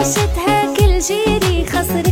عشتها كل جيري خصر